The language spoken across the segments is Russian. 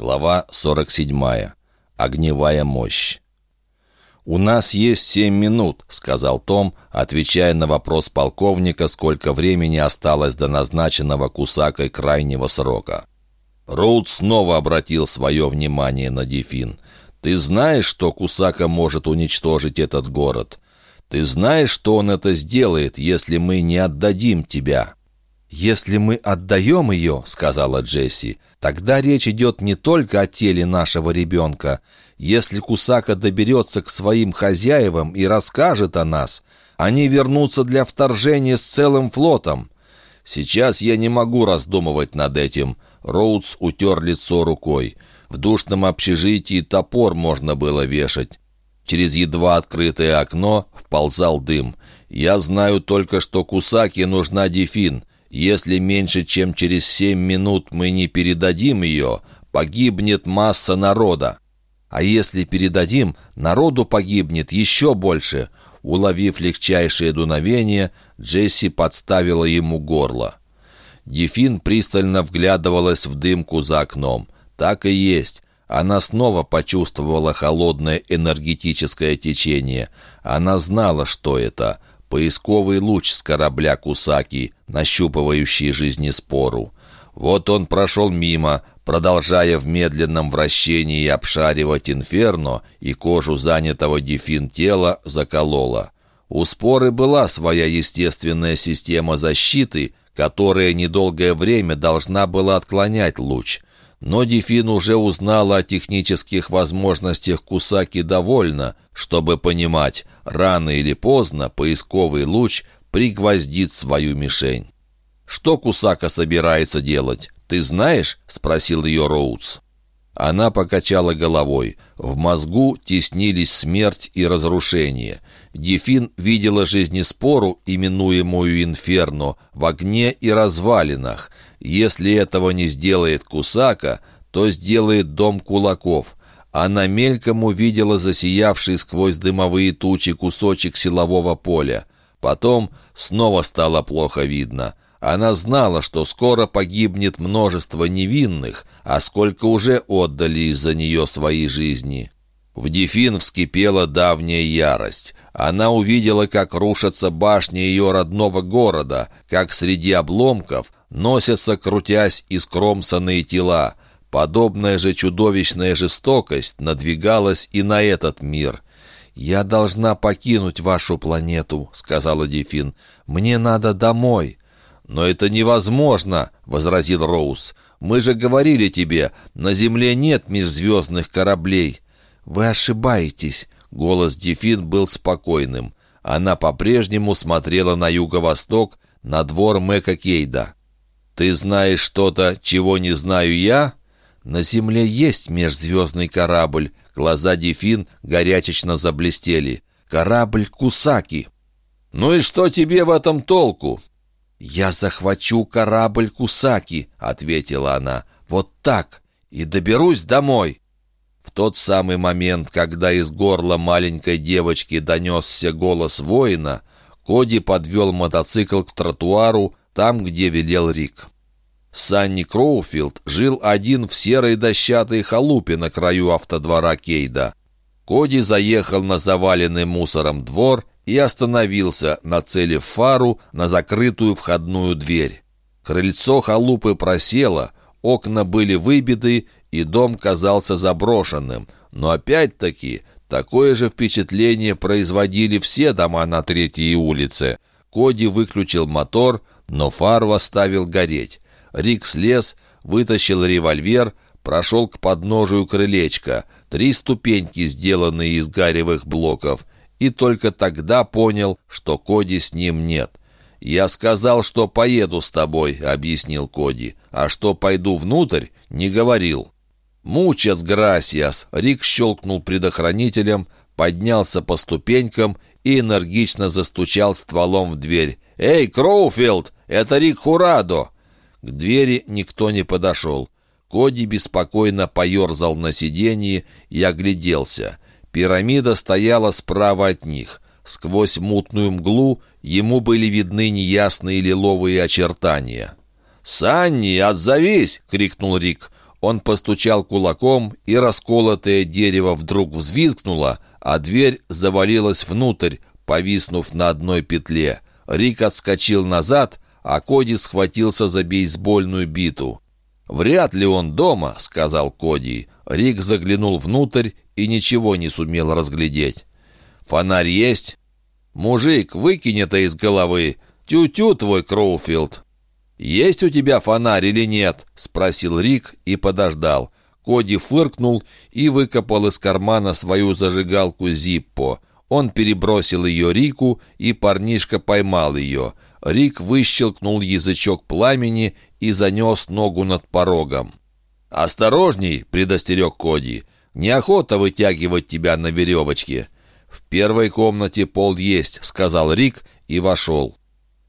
Глава 47. Огневая мощь. «У нас есть семь минут», — сказал Том, отвечая на вопрос полковника, сколько времени осталось до назначенного Кусакой крайнего срока. Роуд снова обратил свое внимание на Дефин. «Ты знаешь, что Кусака может уничтожить этот город? Ты знаешь, что он это сделает, если мы не отдадим тебя?» «Если мы отдаем ее, — сказала Джесси, — тогда речь идет не только о теле нашего ребенка. Если Кусака доберется к своим хозяевам и расскажет о нас, они вернутся для вторжения с целым флотом. Сейчас я не могу раздумывать над этим». Роудс утер лицо рукой. В душном общежитии топор можно было вешать. Через едва открытое окно вползал дым. «Я знаю только, что Кусаке нужна Дефин». Если меньше, чем через семь минут мы не передадим ее, погибнет масса народа. А если передадим, народу погибнет еще больше. Уловив легчайшее дуновение, Джесси подставила ему горло. Дефин пристально вглядывалась в дымку за окном. Так и есть. Она снова почувствовала холодное энергетическое течение. Она знала, что это — поисковый луч с корабля Кусаки, нащупывающий жизнеспору. Вот он прошел мимо, продолжая в медленном вращении обшаривать инферно, и кожу занятого дефин тела заколола. У споры была своя естественная система защиты, которая недолгое время должна была отклонять луч. Но Дефин уже узнала о технических возможностях Кусаки довольно, чтобы понимать, рано или поздно поисковый луч пригвоздит свою мишень. «Что Кусака собирается делать? Ты знаешь?» — спросил ее Роудс. Она покачала головой. В мозгу теснились смерть и разрушение. Дефин видела жизнеспору, именуемую Инферно, в огне и развалинах. Если этого не сделает Кусака, то сделает дом кулаков. Она мельком увидела засиявший сквозь дымовые тучи кусочек силового поля. Потом снова стало плохо видно. Она знала, что скоро погибнет множество невинных, а сколько уже отдали из-за нее свои жизни. В Дефин вскипела давняя ярость. Она увидела, как рушатся башни ее родного города, как среди обломков носятся, крутясь, искромсанные тела. Подобная же чудовищная жестокость надвигалась и на этот мир. «Я должна покинуть вашу планету», — сказала Дефин. «Мне надо домой». «Но это невозможно», — возразил Роуз. «Мы же говорили тебе, на Земле нет межзвездных кораблей». «Вы ошибаетесь», — голос Дефин был спокойным. Она по-прежнему смотрела на юго-восток, на двор Мэка Кейда. «Ты знаешь что-то, чего не знаю я?» «На Земле есть межзвездный корабль». Глаза Дефин горячечно заблестели. «Корабль Кусаки». «Ну и что тебе в этом толку?» «Я захвачу корабль Кусаки», — ответила она. «Вот так. И доберусь домой». В тот самый момент, когда из горла маленькой девочки донесся голос воина, Коди подвел мотоцикл к тротуару, там, где велел Рик. Санни Кроуфилд жил один в серой дощатой халупе на краю автодвора Кейда. Коди заехал на заваленный мусором двор и остановился, нацелив фару на закрытую входную дверь. Крыльцо халупы просело, окна были выбиты, и дом казался заброшенным. Но опять-таки такое же впечатление производили все дома на третьей улице. Коди выключил мотор, но фару оставил гореть. Рик слез, вытащил револьвер, прошел к подножию крылечка. Три ступеньки, сделанные из гаревых блоков. И только тогда понял, что Коди с ним нет. «Я сказал, что поеду с тобой», — объяснил Коди. «А что пойду внутрь, не говорил». «Мучас грасиас!» — Рик щелкнул предохранителем, поднялся по ступенькам и энергично застучал стволом в дверь. «Эй, Кроуфилд, это Рик Хурадо!» К двери никто не подошел. Коди беспокойно поерзал на сиденье и огляделся. Пирамида стояла справа от них. Сквозь мутную мглу ему были видны неясные лиловые очертания. «Санни, отзовись!» — крикнул Рик. Он постучал кулаком, и расколотое дерево вдруг взвизгнуло, а дверь завалилась внутрь, повиснув на одной петле. Рик отскочил назад, а Коди схватился за бейсбольную биту. «Вряд ли он дома», — сказал Коди. Рик заглянул внутрь и ничего не сумел разглядеть. «Фонарь есть?» «Мужик, выкинь это из головы! Тю-тю твой Кроуфилд!» «Есть у тебя фонарь или нет?» — спросил Рик и подождал. Коди фыркнул и выкопал из кармана свою зажигалку Зиппо. Он перебросил ее Рику, и парнишка поймал ее. Рик выщелкнул язычок пламени и занес ногу над порогом. «Осторожней!» — предостерег Коди. «Неохота вытягивать тебя на веревочке». «В первой комнате пол есть», — сказал Рик и вошел.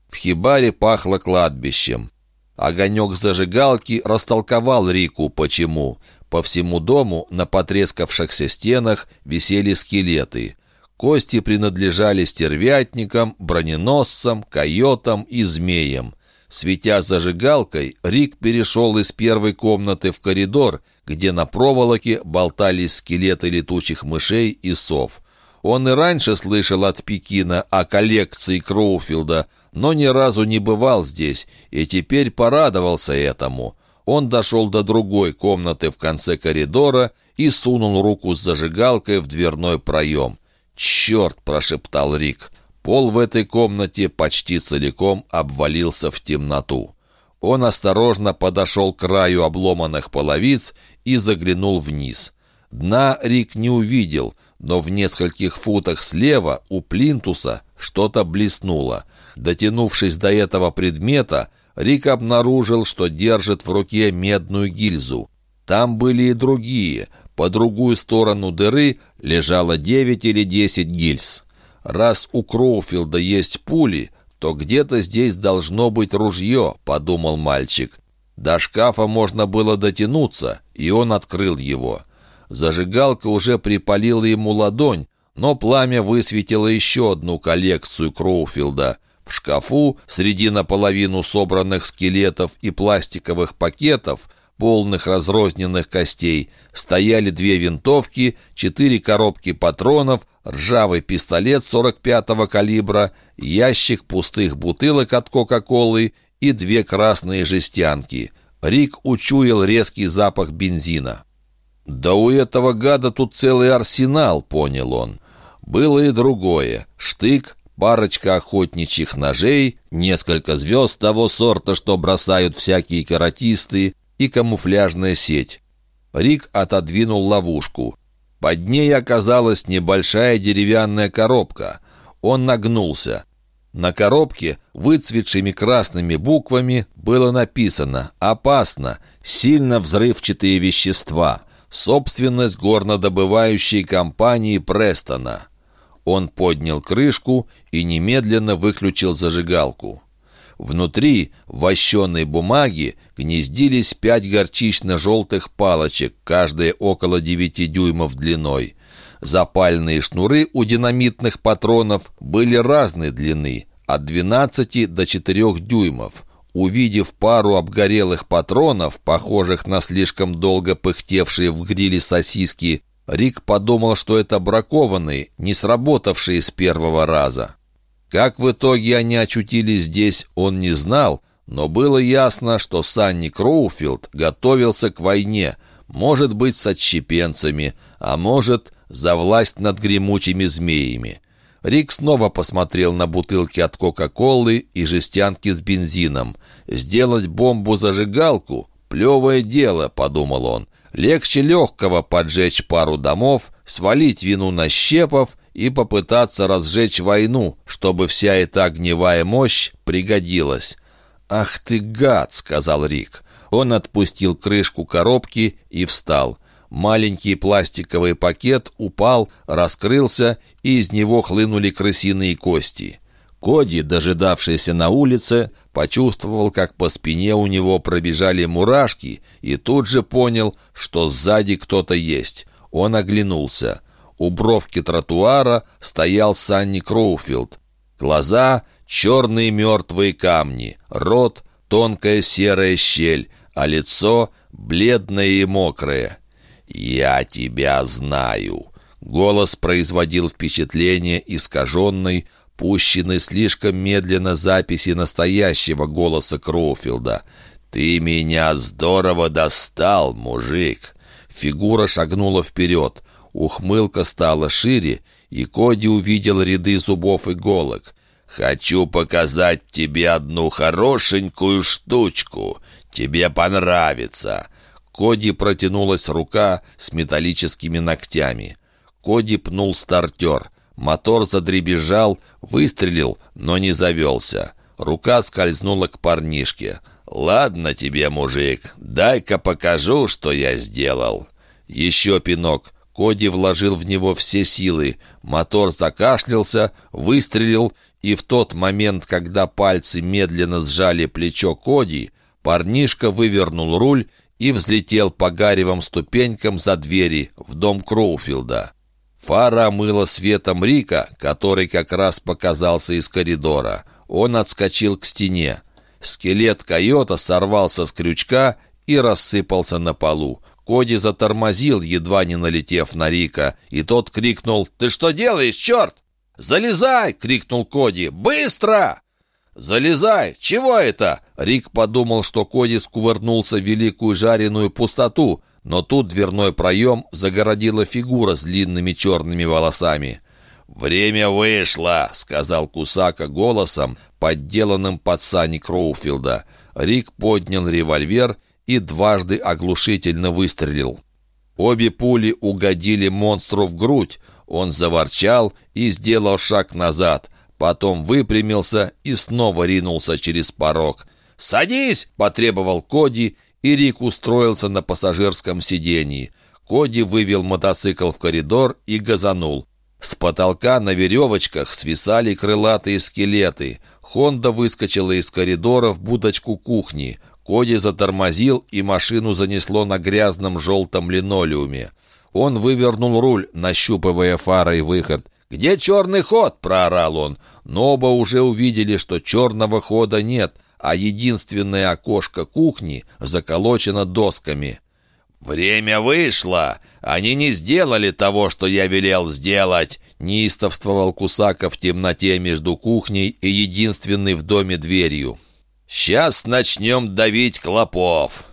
В хибаре пахло кладбищем. Огонек зажигалки растолковал Рику, почему. По всему дому на потрескавшихся стенах висели скелеты. Кости принадлежали стервятникам, броненосцам, койотам и змеям. Светя зажигалкой, Рик перешел из первой комнаты в коридор, где на проволоке болтались скелеты летучих мышей и сов. Он и раньше слышал от Пекина о коллекции Кроуфилда, но ни разу не бывал здесь, и теперь порадовался этому. Он дошел до другой комнаты в конце коридора и сунул руку с зажигалкой в дверной проем. «Черт!» – прошептал Рик. Пол в этой комнате почти целиком обвалился в темноту. Он осторожно подошел к краю обломанных половиц и заглянул вниз. Дна Рик не увидел, но в нескольких футах слева у плинтуса что-то блеснуло. Дотянувшись до этого предмета, Рик обнаружил, что держит в руке медную гильзу. Там были и другие. По другую сторону дыры лежало девять или десять гильз. «Раз у Кроуфилда есть пули, то где-то здесь должно быть ружье», — подумал мальчик. До шкафа можно было дотянуться, и он открыл его. Зажигалка уже припалила ему ладонь, но пламя высветило еще одну коллекцию Кроуфилда. В шкафу, среди наполовину собранных скелетов и пластиковых пакетов, полных разрозненных костей, стояли две винтовки, четыре коробки патронов, ржавый пистолет 45-го калибра, ящик пустых бутылок от Кока-Колы и две красные жестянки. Рик учуял резкий запах бензина. «Да у этого гада тут целый арсенал», — понял он. Было и другое. Штык, парочка охотничьих ножей, несколько звезд того сорта, что бросают всякие каратисты, и камуфляжная сеть. Рик отодвинул ловушку. Под ней оказалась небольшая деревянная коробка. Он нагнулся. На коробке выцветшими красными буквами было написано «Опасно! Сильно взрывчатые вещества!» собственность горнодобывающей компании Престона. Он поднял крышку и немедленно выключил зажигалку. Внутри, вощеной бумаге, гнездились пять горчично-желтых палочек, каждая около девяти дюймов длиной. Запальные шнуры у динамитных патронов были разной длины, от 12 до 4 дюймов. Увидев пару обгорелых патронов, похожих на слишком долго пыхтевшие в гриле сосиски, Рик подумал, что это бракованные, не сработавшие с первого раза. Как в итоге они очутились здесь, он не знал, но было ясно, что Санни Кроуфилд готовился к войне, может быть, с отщепенцами, а может, за власть над гремучими змеями. Рик снова посмотрел на бутылки от Кока-Колы и жестянки с бензином. «Сделать бомбу-зажигалку — плевое дело», — подумал он. «Легче легкого поджечь пару домов, свалить вину на щепов и попытаться разжечь войну, чтобы вся эта огневая мощь пригодилась». «Ах ты гад!» — сказал Рик. Он отпустил крышку коробки и встал. Маленький пластиковый пакет упал, раскрылся, и из него хлынули крысиные кости. Коди, дожидавшийся на улице, почувствовал, как по спине у него пробежали мурашки, и тут же понял, что сзади кто-то есть. Он оглянулся. У бровки тротуара стоял Санни Кроуфилд. Глаза — черные мертвые камни, рот — тонкая серая щель, а лицо бледное и мокрое. «Я тебя знаю!» Голос производил впечатление искаженной, пущенной слишком медленно записи настоящего голоса Кроуфилда. «Ты меня здорово достал, мужик!» Фигура шагнула вперед. Ухмылка стала шире, и Коди увидел ряды зубов иголок. «Хочу показать тебе одну хорошенькую штучку. Тебе понравится». Коди протянулась рука с металлическими ногтями. Коди пнул стартер. Мотор задребезжал, выстрелил, но не завелся. Рука скользнула к парнишке. «Ладно тебе, мужик, дай-ка покажу, что я сделал». Еще пинок. Коди вложил в него все силы. Мотор закашлялся, выстрелил, и в тот момент, когда пальцы медленно сжали плечо Коди, парнишка вывернул руль и взлетел по гаревым ступенькам за двери в дом Кроуфилда. Фара омыла светом Рика, который как раз показался из коридора. Он отскочил к стене. Скелет койота сорвался с крючка и рассыпался на полу. Коди затормозил, едва не налетев на Рика, и тот крикнул «Ты что делаешь, черт?» «Залезай!» — крикнул Коди. «Быстро!» «Залезай! Чего это?» Рик подумал, что Коди скувырнулся в великую жареную пустоту, но тут дверной проем загородила фигура с длинными черными волосами. «Время вышло!» — сказал Кусака голосом, подделанным под сани Кроуфилда. Рик поднял револьвер и дважды оглушительно выстрелил. Обе пули угодили монстру в грудь. Он заворчал и сделал шаг назад. Потом выпрямился и снова ринулся через порог. «Садись!» — потребовал Коди, и Рик устроился на пассажирском сидении. Коди вывел мотоцикл в коридор и газанул. С потолка на веревочках свисали крылатые скелеты. Хонда выскочила из коридора в будочку кухни. Коди затормозил, и машину занесло на грязном желтом линолеуме. Он вывернул руль, нащупывая фарой выход. «Где черный ход?» — проорал он. Но оба уже увидели, что черного хода нет, а единственное окошко кухни заколочено досками. «Время вышло! Они не сделали того, что я велел сделать!» неистовствовал Кусака в темноте между кухней и единственной в доме дверью. «Сейчас начнем давить клопов!»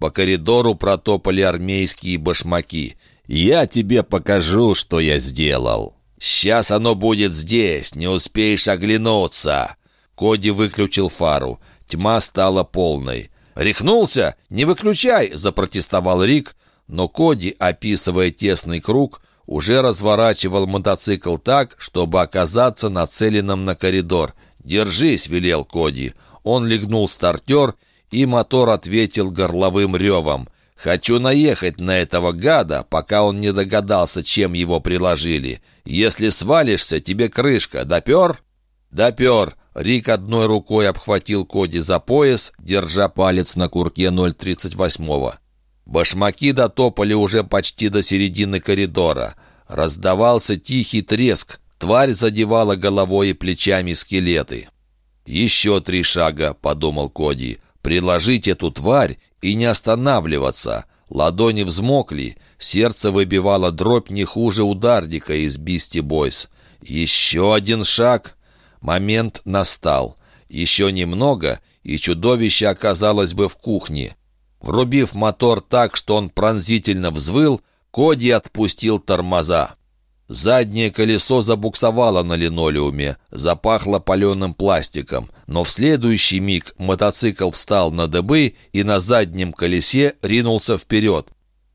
По коридору протопали армейские башмаки. «Я тебе покажу, что я сделал!» «Сейчас оно будет здесь, не успеешь оглянуться!» Коди выключил фару. Тьма стала полной. «Рехнулся? Не выключай!» — запротестовал Рик, но Коди, описывая тесный круг, уже разворачивал мотоцикл так, чтобы оказаться нацеленным на коридор. «Держись!» — велел Коди. Он легнул стартер, и мотор ответил горловым ревом. «Хочу наехать на этого гада, пока он не догадался, чем его приложили. Если свалишься, тебе крышка. Допер?» «Допер!» Рик одной рукой обхватил Коди за пояс, держа палец на курке 038-го. Башмаки дотопали уже почти до середины коридора. Раздавался тихий треск. Тварь задевала головой и плечами скелеты. «Еще три шага», — подумал Коди. «Приложить эту тварь и не останавливаться». Ладони взмокли, сердце выбивало дробь не хуже ударника из Бисти Бойс. «Еще один шаг!» Момент настал. Еще немного, и чудовище оказалось бы в кухне. Врубив мотор так, что он пронзительно взвыл, Коди отпустил тормоза. Заднее колесо забуксовало на линолеуме, запахло паленым пластиком, но в следующий миг мотоцикл встал на дыбы и на заднем колесе ринулся вперед.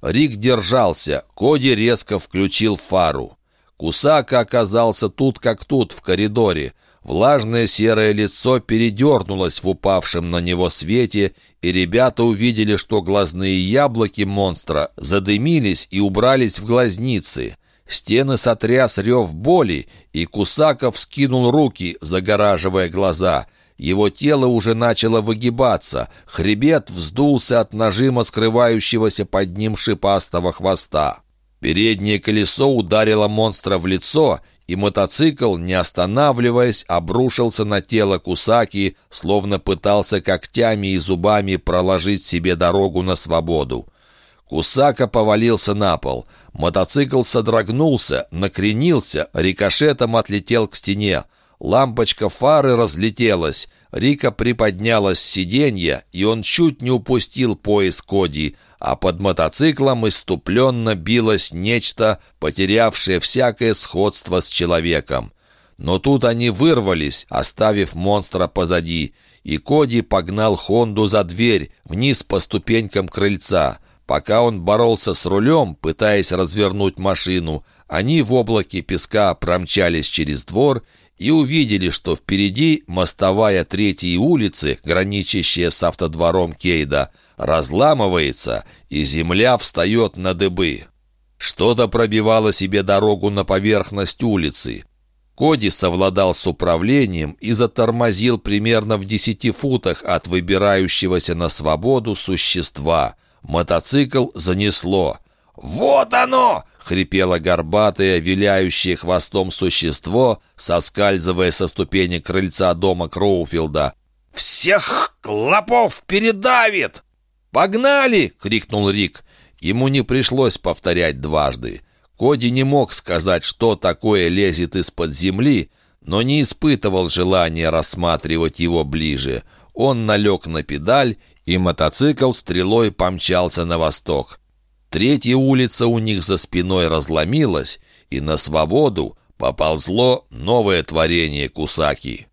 Рик держался, Коди резко включил фару. Кусака оказался тут как тут, в коридоре. Влажное серое лицо передернулось в упавшем на него свете, и ребята увидели, что глазные яблоки монстра задымились и убрались в глазницы. Стены сотряс рев боли, и Кусаков скинул руки, загораживая глаза. Его тело уже начало выгибаться, хребет вздулся от нажима скрывающегося под ним шипастого хвоста. Переднее колесо ударило монстра в лицо, и мотоцикл, не останавливаясь, обрушился на тело Кусаки, словно пытался когтями и зубами проложить себе дорогу на свободу. Кусака повалился на пол. Мотоцикл содрогнулся, накренился, рикошетом отлетел к стене. Лампочка фары разлетелась. Рика приподнялась с сиденья, и он чуть не упустил пояс Коди, а под мотоциклом иступленно билось нечто, потерявшее всякое сходство с человеком. Но тут они вырвались, оставив монстра позади, и Коди погнал Хонду за дверь, вниз по ступенькам крыльца. Пока он боролся с рулем, пытаясь развернуть машину, они в облаке песка промчались через двор и увидели, что впереди мостовая третьей улицы, граничащая с автодвором Кейда, разламывается, и земля встает на дыбы. Что-то пробивало себе дорогу на поверхность улицы. Коди совладал с управлением и затормозил примерно в десяти футах от выбирающегося на свободу существа. Мотоцикл занесло. «Вот оно!» — хрипело горбатое, виляющее хвостом существо, соскальзывая со ступени крыльца дома Кроуфилда. «Всех клопов передавит!» «Погнали!» — крикнул Рик. Ему не пришлось повторять дважды. Коди не мог сказать, что такое лезет из-под земли, но не испытывал желания рассматривать его ближе. Он налег на педаль, и мотоцикл стрелой помчался на восток. Третья улица у них за спиной разломилась, и на свободу поползло новое творение Кусаки.